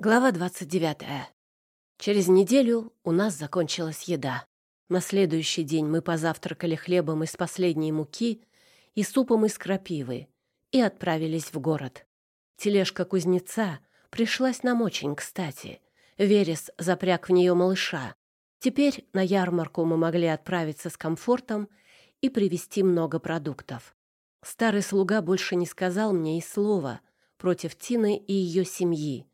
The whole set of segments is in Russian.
Глава 29. Через неделю у нас закончилась еда. На следующий день мы позавтракали хлебом из последней муки и супом из крапивы и отправились в город. Тележка кузнеца пришлась нам очень кстати. Верес запряг в нее малыша. Теперь на ярмарку мы могли отправиться с комфортом и привезти много продуктов. Старый слуга больше не сказал мне и слова против Тины и ее семьи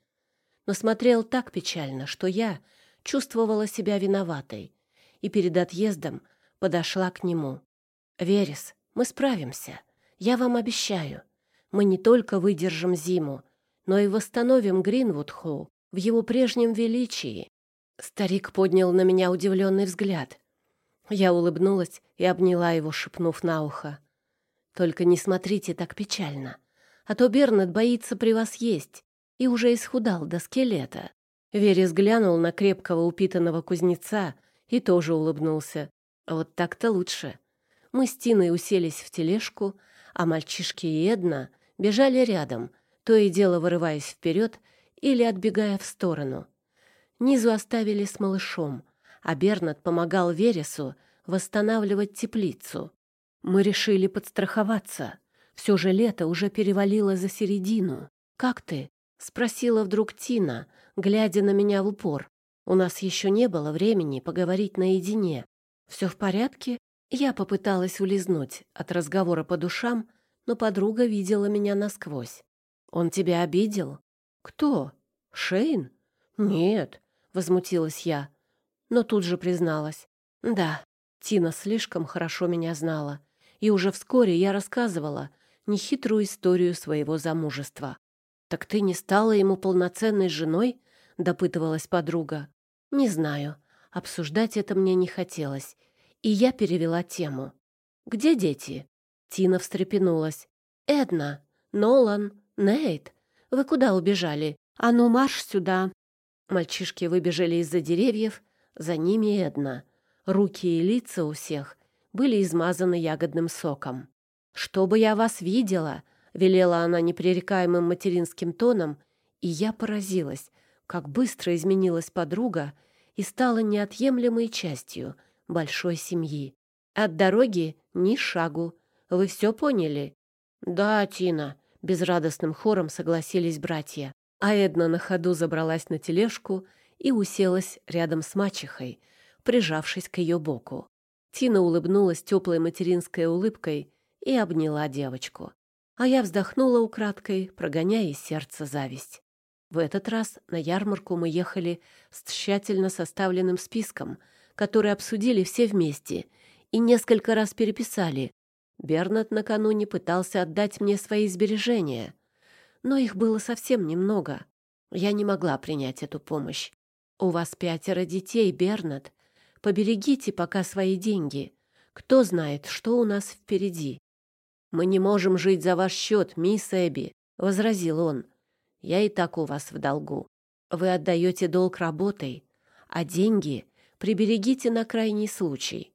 но смотрел так печально, что я чувствовала себя виноватой и перед отъездом подошла к нему. «Верес, мы справимся. Я вам обещаю. Мы не только выдержим зиму, но и восстановим Гринвуд-Холл в его прежнем величии». Старик поднял на меня удивленный взгляд. Я улыбнулась и обняла его, шепнув на ухо. «Только не смотрите так печально, а то Бернет боится при вас есть и уже исхудал до скелета. Верес глянул на крепкого упитанного кузнеца и тоже улыбнулся. Вот так-то лучше. Мы с Тиной уселись в тележку, а мальчишки и Эдна бежали рядом, то и дело вырываясь вперед или отбегая в сторону. Низу оставили с малышом, а Бернат помогал Вересу восстанавливать теплицу. Мы решили подстраховаться. Все же лето уже перевалило за середину. «Как ты?» — спросила вдруг Тина, глядя на меня в упор. «У нас еще не было времени поговорить наедине. Все в порядке?» Я попыталась улизнуть от разговора по душам, но подруга видела меня насквозь. «Он тебя обидел?» «Кто? Шейн?» «Нет», — возмутилась я, но тут же призналась. «Да, Тина слишком хорошо меня знала, и уже вскоре я рассказывала нехитрую историю своего замужества. «Так ты не стала ему полноценной женой?» — допытывалась подруга. «Не знаю. Обсуждать это мне не хотелось. И я перевела тему. «Где дети?» Тина встрепенулась. «Эдна, Нолан, Нейт, вы куда убежали? А ну, марш сюда!» Мальчишки выбежали из-за деревьев, за ними Эдна. Руки и лица у всех были измазаны ягодным соком. «Чтобы я вас видела!» — велела она непререкаемым материнским тоном, и я поразилась, как быстро изменилась подруга и стала неотъемлемой частью большой семьи. От дороги ни шагу. Вы все поняли? Да, Тина, безрадостным хором согласились братья. А Эдна на ходу забралась на тележку и уселась рядом с мачехой, прижавшись к ее боку. Тина улыбнулась теплой материнской улыбкой и обняла девочку а я вздохнула украдкой, прогоняя из сердца зависть. В этот раз на ярмарку мы ехали с тщательно составленным списком, который обсудили все вместе и несколько раз переписали. Бернат накануне пытался отдать мне свои сбережения, но их было совсем немного. Я не могла принять эту помощь. У вас пятеро детей, Бернат. Поберегите пока свои деньги. Кто знает, что у нас впереди. «Мы не можем жить за ваш счет, мисс Эбби», — возразил он. «Я и так у вас в долгу. Вы отдаете долг работой, а деньги приберегите на крайний случай.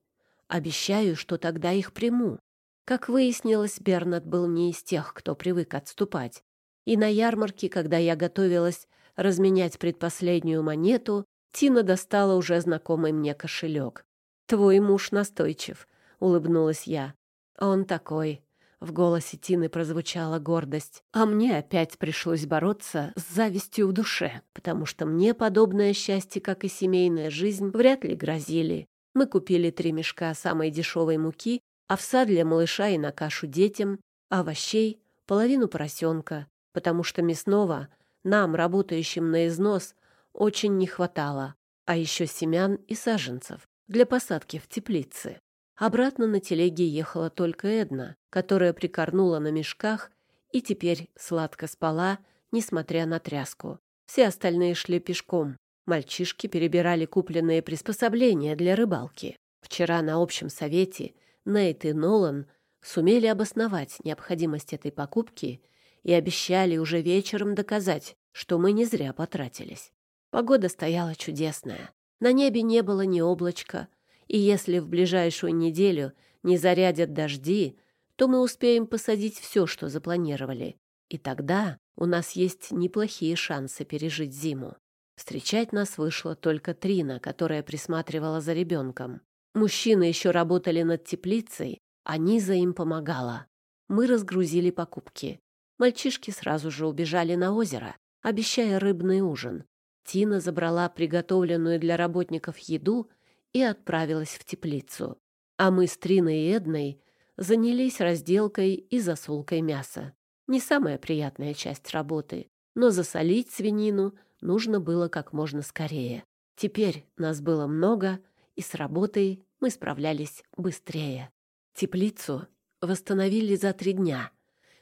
Обещаю, что тогда их приму». Как выяснилось, Бернат был не из тех, кто привык отступать. И на ярмарке, когда я готовилась разменять предпоследнюю монету, Тина достала уже знакомый мне кошелек. «Твой муж настойчив», — улыбнулась я. «Он такой. В голосе Тины прозвучала гордость. А мне опять пришлось бороться с завистью в душе, потому что мне подобное счастье, как и семейная жизнь, вряд ли грозили. Мы купили три мешка самой дешевой муки, овса для малыша и на кашу детям, овощей, половину поросенка, потому что мясного нам, работающим на износ, очень не хватало, а еще семян и саженцев для посадки в теплице. Обратно на телеге ехала только Эдна, которая прикорнула на мешках и теперь сладко спала, несмотря на тряску. Все остальные шли пешком. Мальчишки перебирали купленные приспособления для рыбалки. Вчера на общем совете Нейт и Нолан сумели обосновать необходимость этой покупки и обещали уже вечером доказать, что мы не зря потратились. Погода стояла чудесная. На небе не было ни облачка, и если в ближайшую неделю не зарядят дожди, то мы успеем посадить все, что запланировали. И тогда у нас есть неплохие шансы пережить зиму. Встречать нас вышла только Трина, которая присматривала за ребенком. Мужчины еще работали над теплицей, а Низа им помогала. Мы разгрузили покупки. Мальчишки сразу же убежали на озеро, обещая рыбный ужин. Тина забрала приготовленную для работников еду и отправилась в теплицу. А мы с Триной и Эдной занялись разделкой и засолкой мяса. Не самая приятная часть работы, но засолить свинину нужно было как можно скорее. Теперь нас было много, и с работой мы справлялись быстрее. Теплицу восстановили за три дня.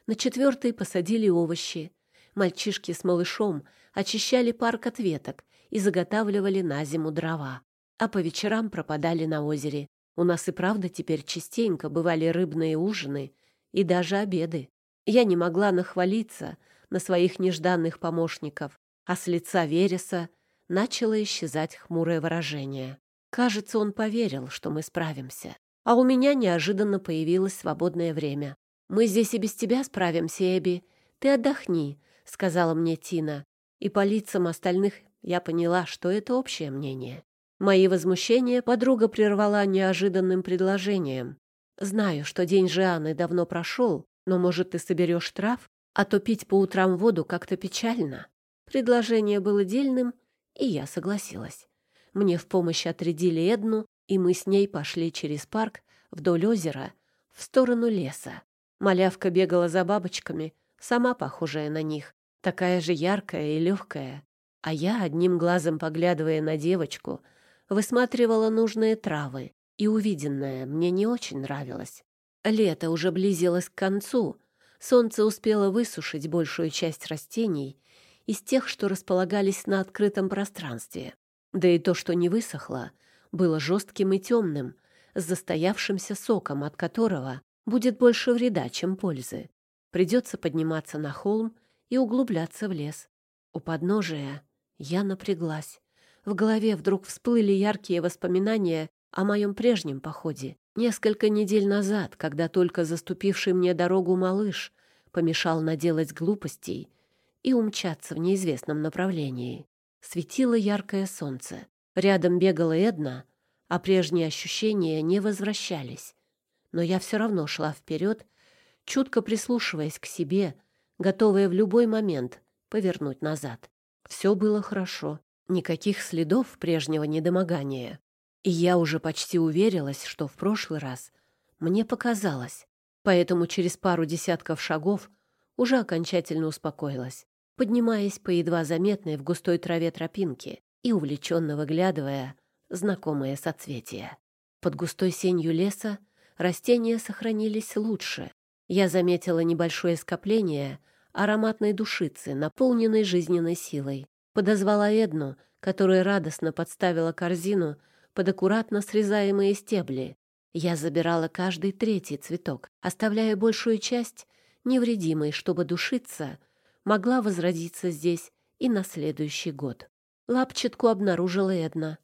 На четвертый посадили овощи. Мальчишки с малышом очищали парк от веток и заготавливали на зиму дрова. А по вечерам пропадали на озере. У нас и правда теперь частенько бывали рыбные ужины и даже обеды. Я не могла нахвалиться на своих нежданных помощников, а с лица Вереса начало исчезать хмурое выражение. Кажется, он поверил, что мы справимся. А у меня неожиданно появилось свободное время. «Мы здесь и без тебя справимся, Эбби. Ты отдохни», — сказала мне Тина. И по лицам остальных я поняла, что это общее мнение. Мои возмущения подруга прервала неожиданным предложением. «Знаю, что день Жианы давно прошел, но, может, ты соберешь трав? А то пить по утрам воду как-то печально». Предложение было дельным, и я согласилась. Мне в помощь отрядили Эдну, и мы с ней пошли через парк вдоль озера в сторону леса. Малявка бегала за бабочками, сама похожая на них, такая же яркая и легкая. А я, одним глазом поглядывая на девочку, высматривала нужные травы, и увиденное мне не очень нравилось. Лето уже близилось к концу, солнце успело высушить большую часть растений из тех, что располагались на открытом пространстве. Да и то, что не высохло, было жестким и темным, с застоявшимся соком, от которого будет больше вреда, чем пользы. Придется подниматься на холм и углубляться в лес. У подножия я напряглась. В голове вдруг всплыли яркие воспоминания о моем прежнем походе. Несколько недель назад, когда только заступивший мне дорогу малыш помешал наделать глупостей и умчаться в неизвестном направлении. Светило яркое солнце. Рядом бегала Эдна, а прежние ощущения не возвращались. Но я все равно шла вперед, чутко прислушиваясь к себе, готовая в любой момент повернуть назад. Все было хорошо, никаких следов прежнего недомогания. И я уже почти уверилась, что в прошлый раз мне показалось. Поэтому через пару десятков шагов уже окончательно успокоилась поднимаясь по едва заметной в густой траве тропинке и увлеченно выглядывая знакомые соцветия. Под густой сенью леса растения сохранились лучше. Я заметила небольшое скопление ароматной душицы, наполненной жизненной силой. Подозвала Эдну, которая радостно подставила корзину под аккуратно срезаемые стебли. Я забирала каждый третий цветок, оставляя большую часть невредимой, чтобы душица — могла возродиться здесь и на следующий год. Лапчатку обнаружила Эдна.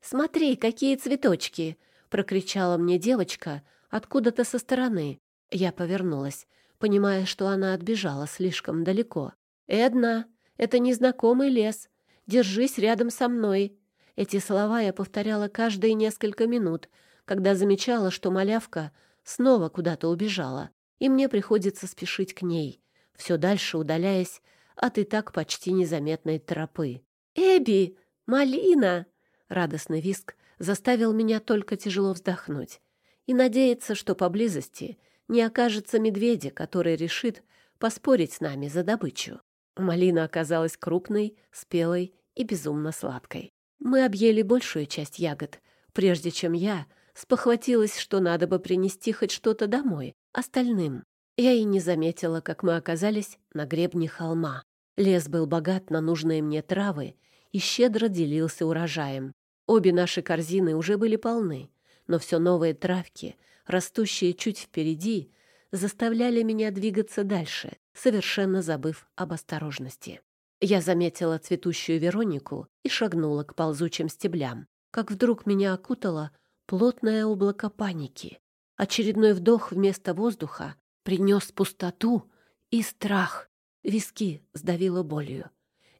«Смотри, какие цветочки!» — прокричала мне девочка откуда-то со стороны. Я повернулась, понимая, что она отбежала слишком далеко. «Эдна, это незнакомый лес. Держись рядом со мной». Эти слова я повторяла каждые несколько минут, когда замечала, что малявка снова куда-то убежала, и мне приходится спешить к ней все дальше удаляясь от и так почти незаметной тропы. «Эбби! Малина!» Радостный виск заставил меня только тяжело вздохнуть и надеяться, что поблизости не окажется медведя, который решит поспорить с нами за добычу. Малина оказалась крупной, спелой и безумно сладкой. Мы объели большую часть ягод, прежде чем я спохватилась, что надо бы принести хоть что-то домой, остальным. Я и не заметила, как мы оказались на гребне холма. Лес был богат на нужные мне травы и щедро делился урожаем. Обе наши корзины уже были полны, но все новые травки, растущие чуть впереди, заставляли меня двигаться дальше, совершенно забыв об осторожности. Я заметила цветущую Веронику и шагнула к ползучим стеблям, как вдруг меня окутало плотное облако паники. Очередной вдох вместо воздуха принес пустоту и страх. Виски сдавило болью.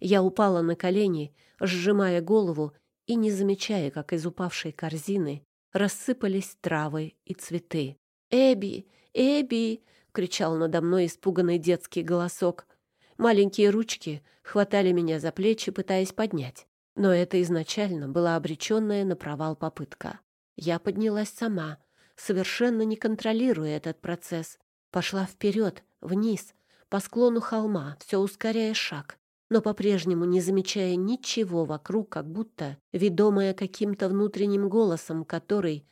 Я упала на колени, сжимая голову и не замечая, как из упавшей корзины рассыпались травы и цветы. «Эбби! Эбби!» — кричал надо мной испуганный детский голосок. Маленькие ручки хватали меня за плечи, пытаясь поднять. Но это изначально была обреченная на провал попытка. Я поднялась сама, совершенно не контролируя этот процесс. Пошла вперед, вниз, по склону холма, все ускоряя шаг, но по-прежнему не замечая ничего вокруг, как будто ведомая каким-то внутренним голосом, который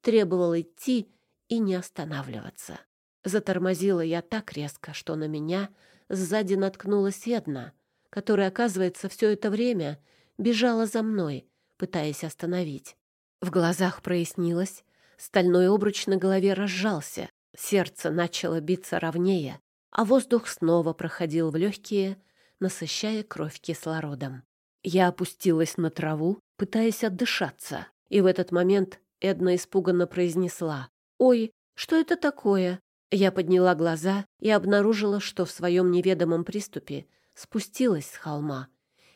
требовал идти и не останавливаться. Затормозила я так резко, что на меня сзади наткнулась Эдна, которая, оказывается, все это время бежала за мной, пытаясь остановить. В глазах прояснилось, стальной обруч на голове разжался, сердце начало биться ровнее, а воздух снова проходил в легкие, насыщая кровь кислородом. Я опустилась на траву, пытаясь отдышаться, и в этот момент Эдна испуганно произнесла «Ой, что это такое?» Я подняла глаза и обнаружила, что в своем неведомом приступе спустилась с холма,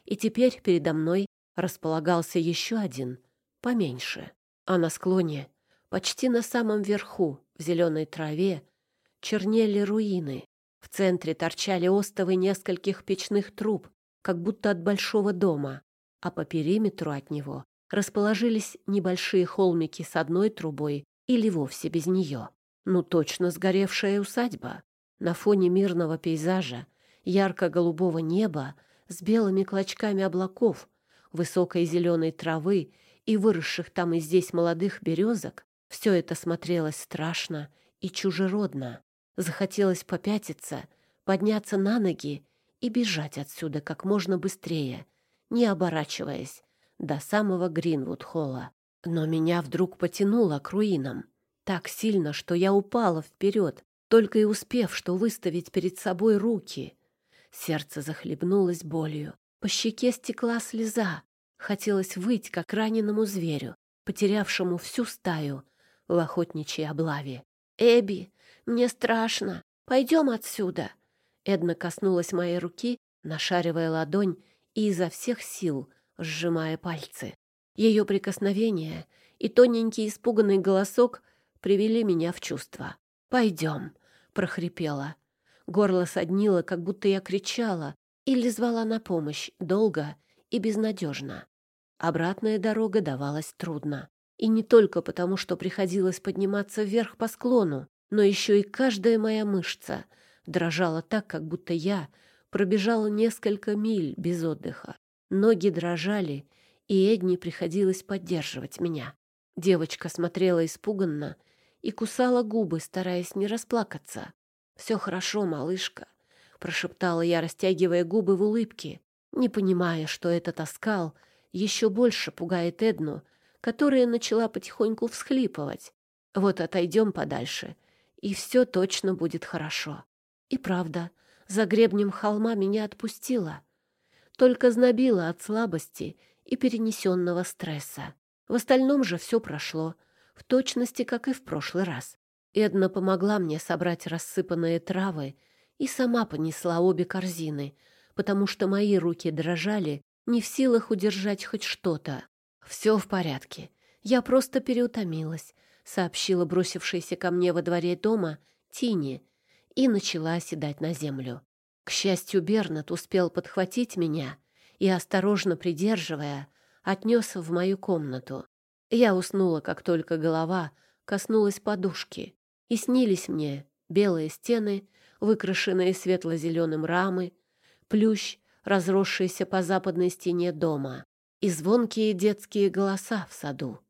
и теперь передо мной располагался еще один, поменьше. А на склоне, почти на самом верху, в зеленой траве, чернели руины. В центре торчали остовы нескольких печных труб, как будто от большого дома, а по периметру от него расположились небольшие холмики с одной трубой или вовсе без нее. Ну, точно сгоревшая усадьба. На фоне мирного пейзажа, ярко-голубого неба с белыми клочками облаков, высокой зеленой травы и выросших там и здесь молодых березок, все это смотрелось страшно и чужеродно. Захотелось попятиться, подняться на ноги и бежать отсюда как можно быстрее, не оборачиваясь, до самого Гринвуд-холла. Но меня вдруг потянуло к руинам. Так сильно, что я упала вперед, только и успев, что выставить перед собой руки. Сердце захлебнулось болью. По щеке стекла слеза. Хотелось выть, как раненому зверю, потерявшему всю стаю в охотничьей облаве. «Эбби, мне страшно. Пойдем отсюда». Эдна коснулась моей руки, нашаривая ладонь и изо всех сил сжимая пальцы. Ее прикосновение и тоненький испуганный голосок привели меня в чувство. «Пойдем», — прохрипела. Горло соднило, как будто я кричала или звала на помощь долго и безнадежно. Обратная дорога давалась трудно. И не только потому, что приходилось подниматься вверх по склону, но еще и каждая моя мышца дрожала так, как будто я пробежала несколько миль без отдыха. Ноги дрожали, и Эдни приходилось поддерживать меня. Девочка смотрела испуганно и кусала губы, стараясь не расплакаться. «Все хорошо, малышка», — прошептала я, растягивая губы в улыбке, не понимая, что этот оскал еще больше пугает Эдну, которая начала потихоньку всхлипывать. Вот отойдем подальше, и все точно будет хорошо. И правда, за гребнем холма меня отпустила. Только знобила от слабости и перенесенного стресса. В остальном же все прошло, в точности, как и в прошлый раз. Эдна помогла мне собрать рассыпанные травы и сама понесла обе корзины, потому что мои руки дрожали, не в силах удержать хоть что-то. «Все в порядке. Я просто переутомилась», — сообщила бросившаяся ко мне во дворе дома Тини и начала оседать на землю. К счастью, Бернат успел подхватить меня и, осторожно придерживая, отнес в мою комнату. Я уснула, как только голова коснулась подушки, и снились мне белые стены, выкрашенные светло-зеленым рамы, плющ, разросшийся по западной стене дома, и звонкие детские голоса в саду.